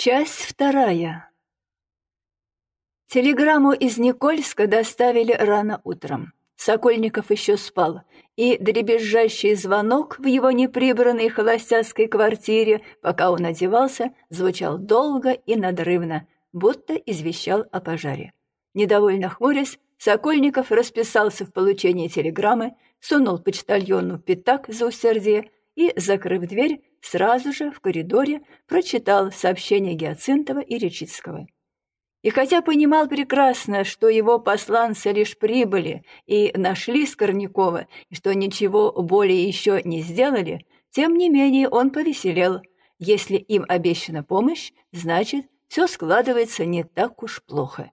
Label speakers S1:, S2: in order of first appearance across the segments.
S1: Часть вторая. Телеграмму из Никольска доставили рано утром. Сокольников еще спал, и дребезжащий звонок в его неприбранной холостяцкой квартире, пока он одевался, звучал долго и надрывно, будто извещал о пожаре. Недовольно хмурясь, Сокольников расписался в получении телеграммы, сунул почтальону пятак за усердие и, закрыв дверь, сразу же в коридоре прочитал сообщение Гиацинтова и Речицкого. И хотя понимал прекрасно, что его посланцы лишь прибыли и нашли Скорнякова, и что ничего более еще не сделали, тем не менее он повеселел. Если им обещана помощь, значит, все складывается не так уж плохо.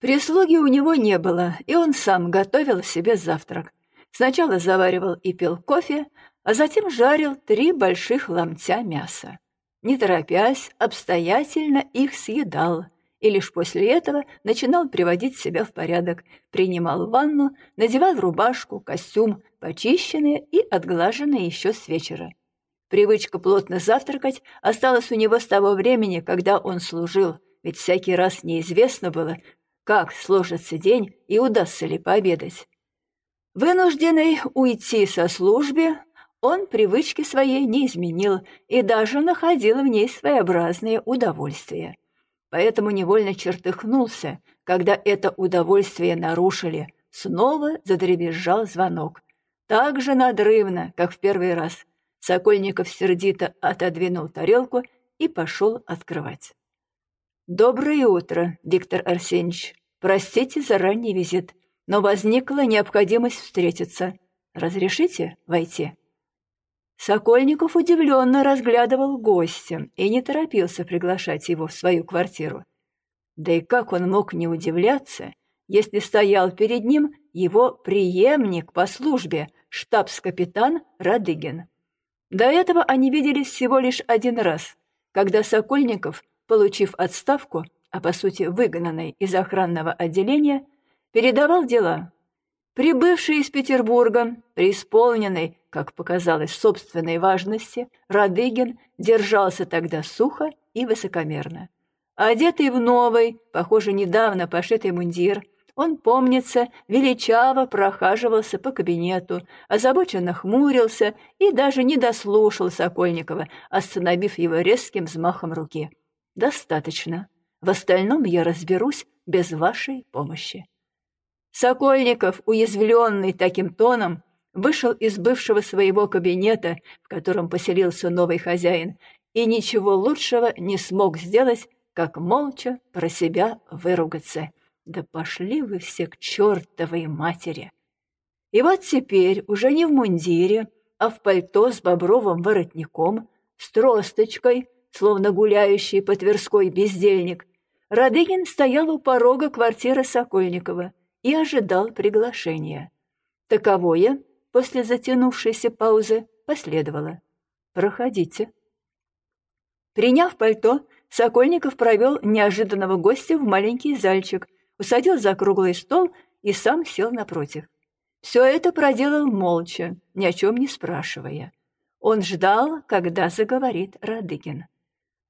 S1: Прислуги у него не было, и он сам готовил себе завтрак. Сначала заваривал и пил кофе, а затем жарил три больших ломтя мяса. Не торопясь, обстоятельно их съедал, и лишь после этого начинал приводить себя в порядок, принимал ванну, надевал рубашку, костюм, почищенные и отглаженные еще с вечера. Привычка плотно завтракать осталась у него с того времени, когда он служил, ведь всякий раз неизвестно было, как сложится день и удастся ли пообедать. Вынужденный уйти со службы, он привычки своей не изменил и даже находил в ней своеобразное удовольствие. Поэтому невольно чертыхнулся, когда это удовольствие нарушили. Снова задребезжал звонок. Так же надрывно, как в первый раз. Сокольников сердито отодвинул тарелку и пошел открывать. «Доброе утро, Виктор Арсеньевич. Простите за ранний визит, но возникла необходимость встретиться. Разрешите войти?» Сокольников удивленно разглядывал гостя и не торопился приглашать его в свою квартиру. Да и как он мог не удивляться, если стоял перед ним его преемник по службе, штабс-капитан Радыгин. До этого они виделись всего лишь один раз, когда Сокольников, получив отставку, а по сути выгнанный из охранного отделения, передавал дела. Прибывший из Петербурга, преисполненный как показалось, собственной важности, Радыгин держался тогда сухо и высокомерно. Одетый в новый, похоже, недавно пошитый мундир, он, помнится, величаво прохаживался по кабинету, озабоченно хмурился и даже не дослушал Сокольникова, остановив его резким взмахом руки. «Достаточно. В остальном я разберусь без вашей помощи». Сокольников, уязвленный таким тоном, вышел из бывшего своего кабинета, в котором поселился новый хозяин, и ничего лучшего не смог сделать, как молча про себя выругаться. Да пошли вы все к чертовой матери! И вот теперь, уже не в мундире, а в пальто с бобровым воротником, с тросточкой, словно гуляющий по Тверской бездельник, Радыгин стоял у порога квартиры Сокольникова и ожидал приглашения. Таковое после затянувшейся паузы последовало. «Проходите». Приняв пальто, Сокольников провел неожиданного гостя в маленький зальчик, усадил за круглый стол и сам сел напротив. Все это проделал молча, ни о чем не спрашивая. Он ждал, когда заговорит Радыгин.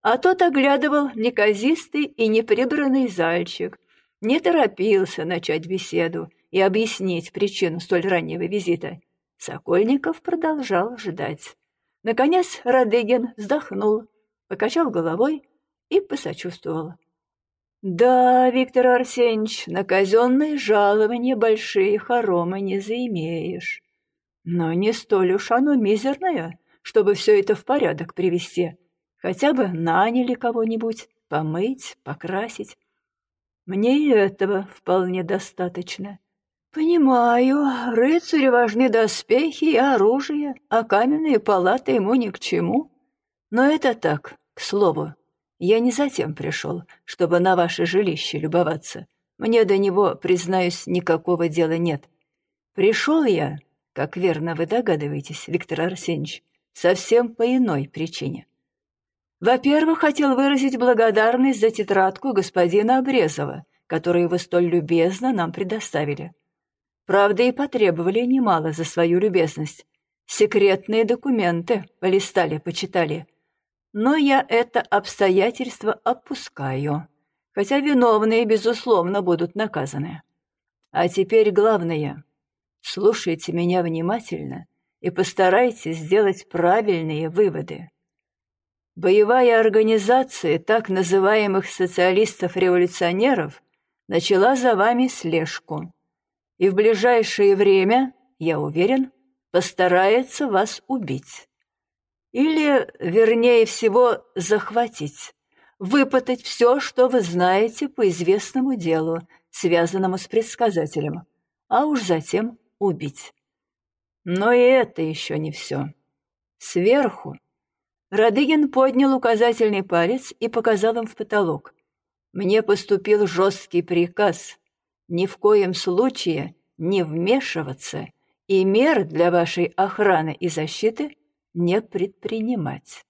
S1: А тот оглядывал неказистый и неприбранный зальчик, не торопился начать беседу и объяснить причину столь раннего визита. Сокольников продолжал ждать. Наконец Радыгин вздохнул, покачал головой и посочувствовал. «Да, Виктор Арсеньевич, на казенные жалования большие хоромы не заимеешь. Но не столь уж оно мизерное, чтобы все это в порядок привести. Хотя бы наняли кого-нибудь, помыть, покрасить. Мне и этого вполне достаточно. «Понимаю, рыцарю важны доспехи и оружие, а каменные палаты ему ни к чему. Но это так, к слову. Я не затем пришел, чтобы на ваше жилище любоваться. Мне до него, признаюсь, никакого дела нет. Пришел я, как верно вы догадываетесь, Виктор Арсеньевич, совсем по иной причине. Во-первых, хотел выразить благодарность за тетрадку господина Обрезова, которую вы столь любезно нам предоставили». Правда, и потребовали немало за свою любезность. Секретные документы полистали, почитали. но я это обстоятельство опускаю, хотя виновные, безусловно, будут наказаны. А теперь главное. Слушайте меня внимательно и постарайтесь сделать правильные выводы. Боевая организация так называемых социалистов-революционеров начала за вами слежку. И в ближайшее время, я уверен, постарается вас убить. Или, вернее всего, захватить, выпытать все, что вы знаете по известному делу, связанному с предсказателем, а уж затем убить. Но и это еще не все. Сверху Радыгин поднял указательный палец и показал им в потолок. «Мне поступил жесткий приказ ни в коем случае не вмешиваться и мер для вашей охраны и защиты не предпринимать.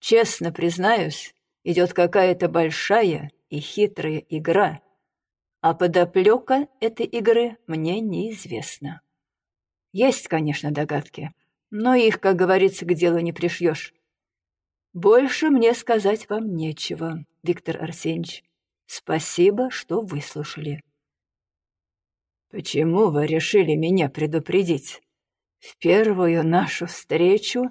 S1: Честно признаюсь, идет какая-то большая и хитрая игра, а подоплека этой игры мне неизвестна. Есть, конечно, догадки, но их, как говорится, к делу не пришьешь. Больше мне сказать вам нечего, Виктор Арсеньевич. Спасибо, что выслушали. Почему вы решили меня предупредить? В первую нашу встречу...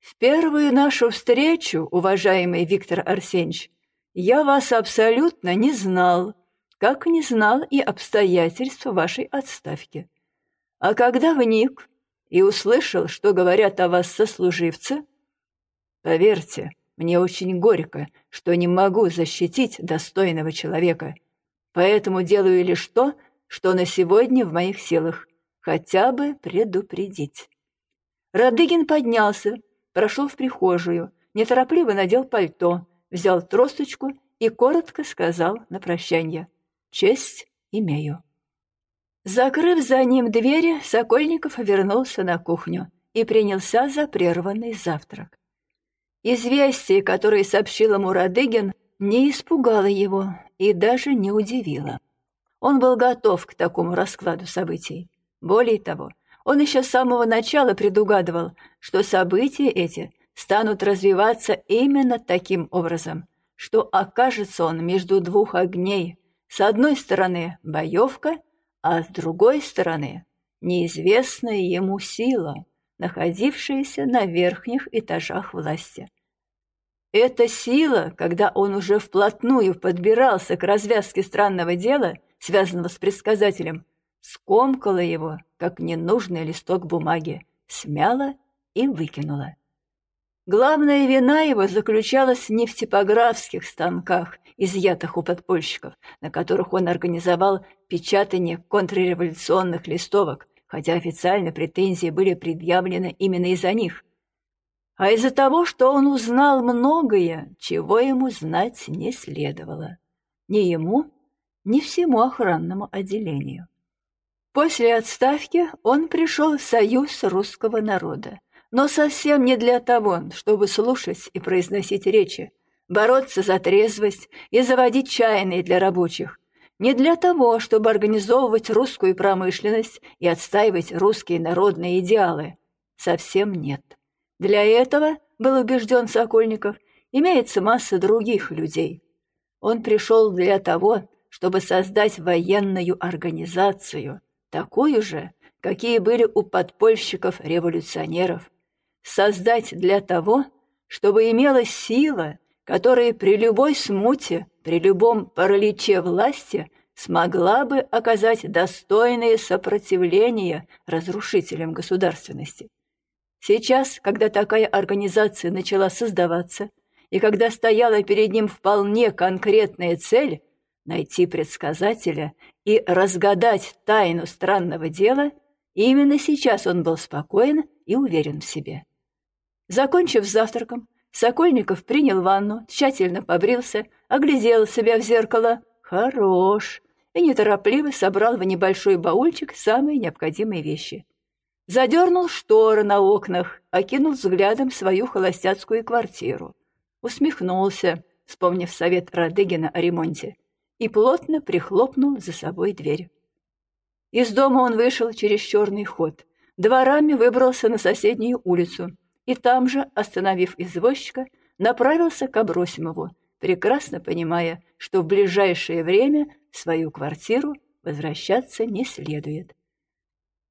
S1: В первую нашу встречу, уважаемый Виктор Арсеньевич, я вас абсолютно не знал, как не знал и обстоятельства вашей отставки. А когда вник и услышал, что говорят о вас сослуживцы, поверьте, мне очень горько, что не могу защитить достойного человека, поэтому делаю лишь то, что на сегодня в моих силах, хотя бы предупредить. Радыгин поднялся, прошел в прихожую, неторопливо надел пальто, взял тросточку и коротко сказал на прощание «Честь имею». Закрыв за ним двери, Сокольников вернулся на кухню и принялся за прерванный завтрак. Известие, которое сообщил ему Радыгин, не испугало его и даже не удивило. Он был готов к такому раскладу событий. Более того, он еще с самого начала предугадывал, что события эти станут развиваться именно таким образом, что окажется он между двух огней. С одной стороны — боевка — а с другой стороны неизвестная ему сила, находившаяся на верхних этажах власти. Эта сила, когда он уже вплотную подбирался к развязке странного дела, связанного с предсказателем, скомкала его, как ненужный листок бумаги, смяла и выкинула. Главная вина его заключалась не в типографских станках, изъятых у подпольщиков, на которых он организовал печатание контрреволюционных листовок, хотя официально претензии были предъявлены именно из-за них, а из-за того, что он узнал многое, чего ему знать не следовало. Ни ему, ни всему охранному отделению. После отставки он пришел в Союз русского народа, но совсем не для того, чтобы слушать и произносить речи, бороться за трезвость и заводить чайные для рабочих, не для того, чтобы организовывать русскую промышленность и отстаивать русские народные идеалы. Совсем нет. Для этого, был убежден Сокольников, имеется масса других людей. Он пришел для того, чтобы создать военную организацию, такую же, какие были у подпольщиков-революционеров создать для того, чтобы имелась сила, которая при любой смуте, при любом параличе власти смогла бы оказать достойное сопротивление разрушителям государственности. Сейчас, когда такая организация начала создаваться, и когда стояла перед ним вполне конкретная цель найти предсказателя и разгадать тайну странного дела, именно сейчас он был спокоен и уверен в себе. Закончив завтраком, Сокольников принял ванну, тщательно побрился, оглядел себя в зеркало. Хорош! И неторопливо собрал в небольшой баульчик самые необходимые вещи. Задернул шторы на окнах, окинул взглядом свою холостяцкую квартиру. Усмехнулся, вспомнив совет Радыгина о ремонте, и плотно прихлопнул за собой дверь. Из дома он вышел через черный ход, дворами выбрался на соседнюю улицу — и там же, остановив извозчика, направился к Абросимову, прекрасно понимая, что в ближайшее время свою квартиру возвращаться не следует.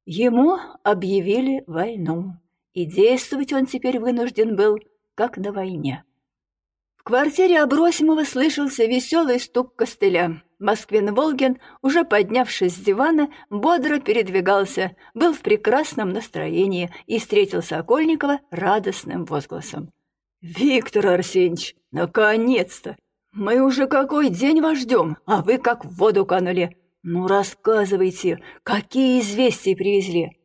S1: Ему объявили войну, и действовать он теперь вынужден был, как на войне. В квартире Абросимова слышался веселый стук костыля. Москвин Волгин, уже поднявшись с дивана, бодро передвигался, был в прекрасном настроении и встретил Сокольникова радостным возгласом. «Виктор Арсеньевич, наконец-то! Мы уже какой день вас ждем, а вы как в воду канули. Ну, рассказывайте, какие известия привезли?»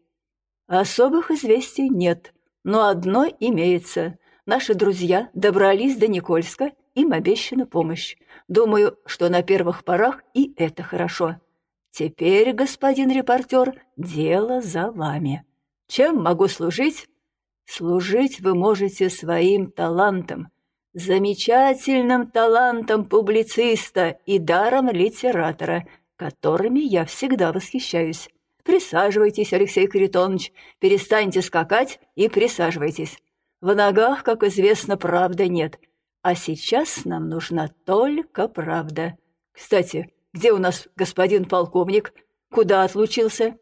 S1: «Особых известий нет, но одно имеется. Наши друзья добрались до Никольска, им обещана помощь. Думаю, что на первых порах и это хорошо. Теперь, господин репортер, дело за вами. Чем могу служить? Служить вы можете своим талантом, замечательным талантом публициста и даром литератора, которыми я всегда восхищаюсь. Присаживайтесь, Алексей Каритонович, перестаньте скакать и присаживайтесь. В ногах, как известно, правды нет, а сейчас нам нужна только правда. Кстати, где у нас господин полковник? Куда отлучился?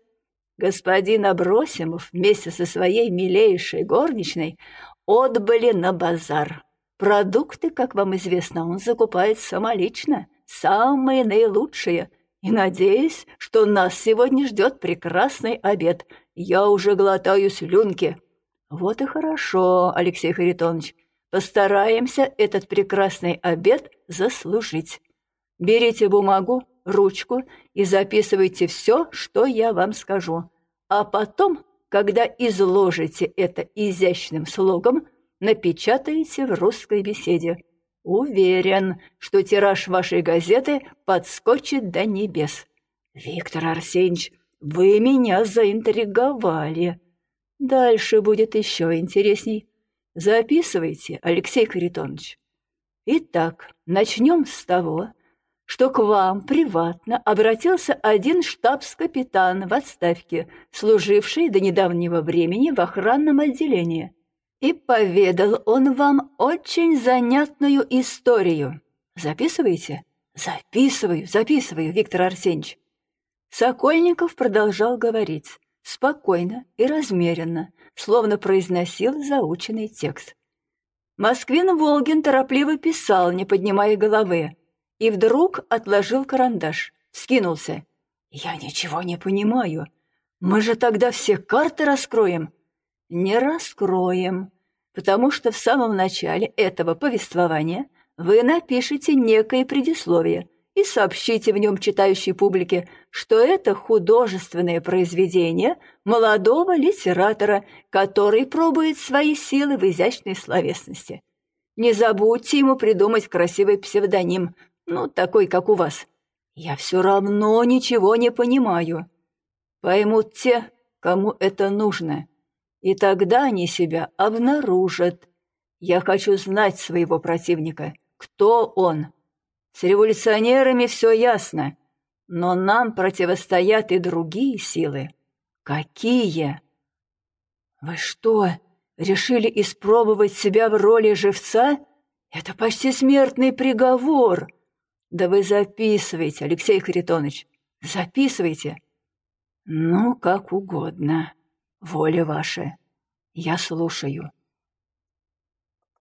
S1: Господин Абросимов вместе со своей милейшей горничной отбыли на базар. Продукты, как вам известно, он закупает самолично, самые наилучшие. И надеюсь, что нас сегодня ждет прекрасный обед. Я уже глотаю слюнки. Вот и хорошо, Алексей Харитонович. Постараемся этот прекрасный обед заслужить. Берите бумагу, ручку и записывайте все, что я вам скажу. А потом, когда изложите это изящным слогом, напечатаете в русской беседе. Уверен, что тираж вашей газеты подскочит до небес. Виктор Арсеньевич, вы меня заинтриговали. Дальше будет еще интересней. Записывайте, Алексей Харитонович. Итак, начнем с того, что к вам приватно обратился один штабс-капитан в отставке, служивший до недавнего времени в охранном отделении. И поведал он вам очень занятную историю. Записываете? Записываю, записываю, Виктор Арсеньевич. Сокольников продолжал говорить, спокойно и размеренно, словно произносил заученный текст. Москвин Волгин торопливо писал, не поднимая головы, и вдруг отложил карандаш, скинулся. «Я ничего не понимаю. Мы же тогда все карты раскроем». «Не раскроем, потому что в самом начале этого повествования вы напишете некое предисловие, и сообщите в нем читающей публике, что это художественное произведение молодого литератора, который пробует свои силы в изящной словесности. Не забудьте ему придумать красивый псевдоним, ну, такой, как у вас. Я все равно ничего не понимаю. Поймут те, кому это нужно, и тогда они себя обнаружат. Я хочу знать своего противника, кто он, с революционерами все ясно, но нам противостоят и другие силы. Какие? Вы что, решили испробовать себя в роли живца? Это почти смертный приговор. Да вы записывайте, Алексей Харитонович, записывайте. Ну, как угодно. Воля ваша. Я слушаю.